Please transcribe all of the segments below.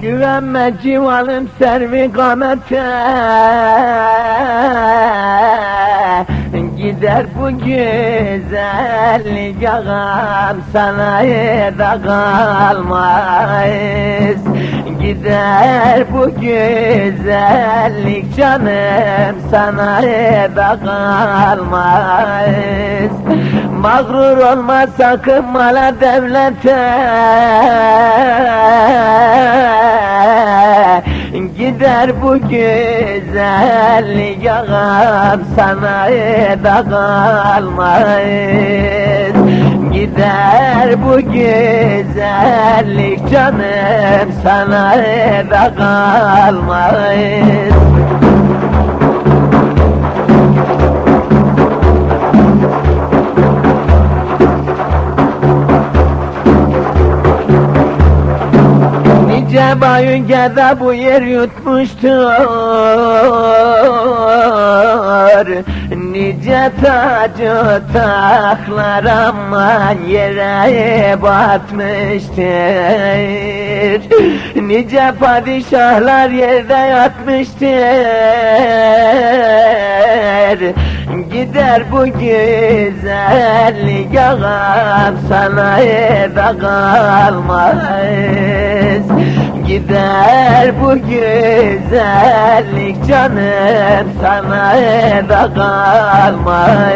Güvenme civanım servi kamete Gider bu güzellik ağam sana da kalmaz. Gider bu güzellik canım sana da kalmaz. Mağrur olma sakın mala devlete Gider bu güzellik ağam sana da kalmaz Gider bu güzellik canım sana da kalmaz Nice bayıngada bu yer yutmuştur. Nice tacı taklar aman yere batmıştır. Nice padişahlar yerde yatmıştır. Gider bu güzellik ağam sana da kalmaz Gider bu güzellik canım sana da kalmaz.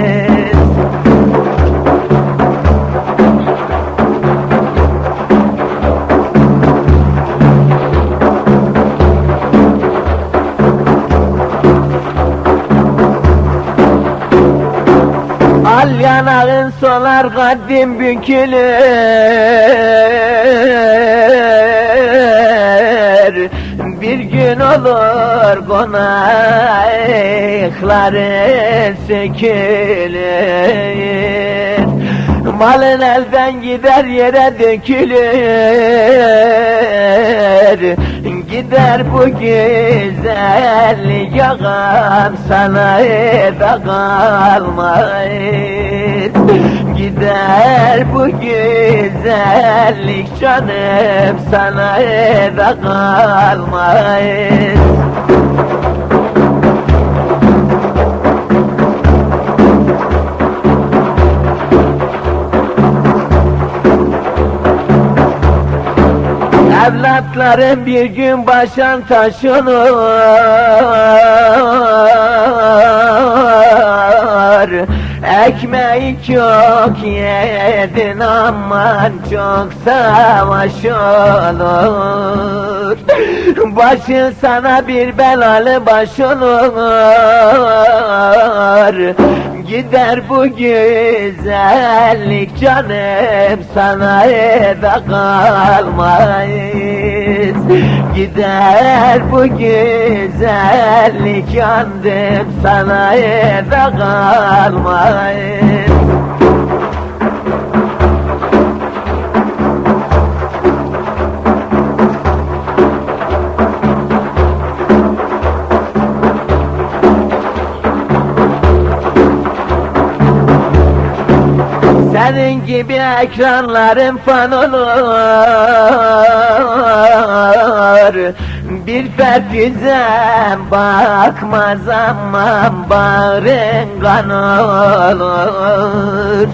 Al yanağın solar kaddim bükülür gün olur konakları sökülür. Malın elden gider yere dökülür. Gider bu güzellik ağam sana da kalmaz Gider bu güzellik canım sana da kalmaz Evlatlarım bir gün başan taşınır Ekmeği çok yedin aman çok savaş olur. Başın sana bir belalı baş olur. Gider bu güzellik canım sana da kalmaz Gider bu güzellik yandım sana da kalmaz Senin gibi ekranların fan olur. Bir fert yüze bakmaz aman bağrın kan olur.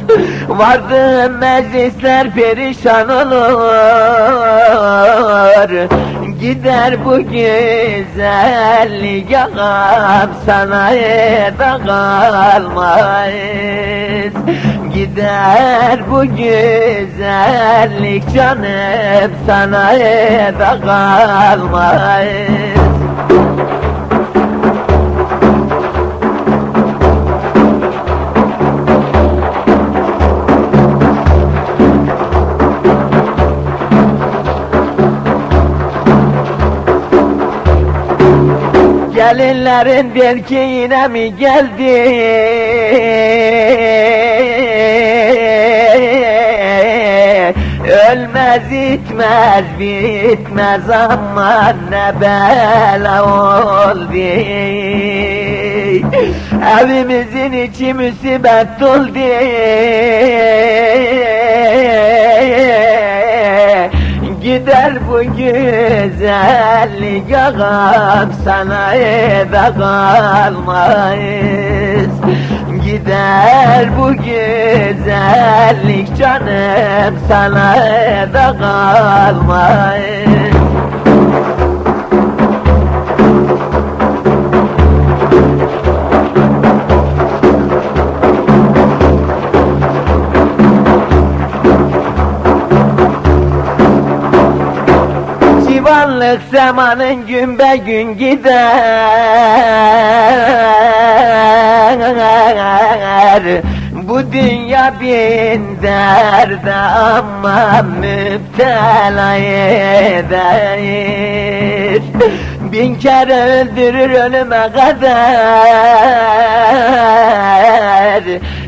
Vardığım meclisler perişan olur Gider bu güzellik ağam sana da kalmaz Gider bu güzellik canım sana da Gelinlerin belki yine mi geldi? Ölmez itmez bitmez ama ne bela oldu Evimizin içi musibet doldu Gider bu güzellik ağam sana da kalmayız. Gider bu güzellik canım sana da kalmayız Civanlık zamanın gün be gün gider. Bu dünya bin derde ama müptela eder. Bin kere öldürür ölüme kadar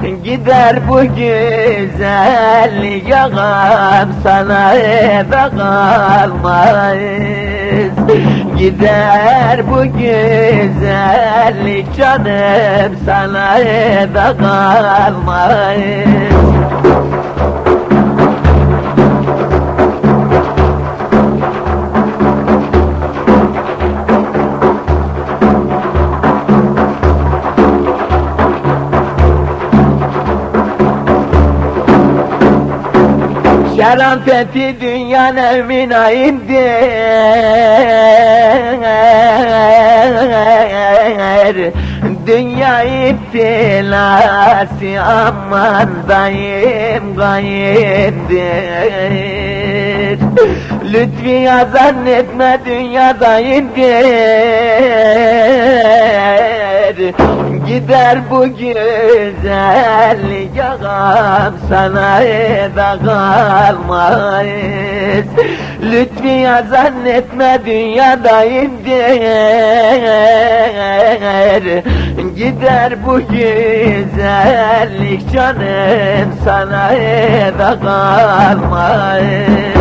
Gider bu güzellik ağam sana da kalmayız Gider bu güzellik canım sana da kalmayız Şerafeti dünyanın evmine indir Dünya iptilası aman dayım gayindir Lütfiya zannetme dünyada indir Gider bu güzellik ağam sana da kalmayız Lütfiya zannetme dünyada indir Gider bu güzellik canım sana da kalmayız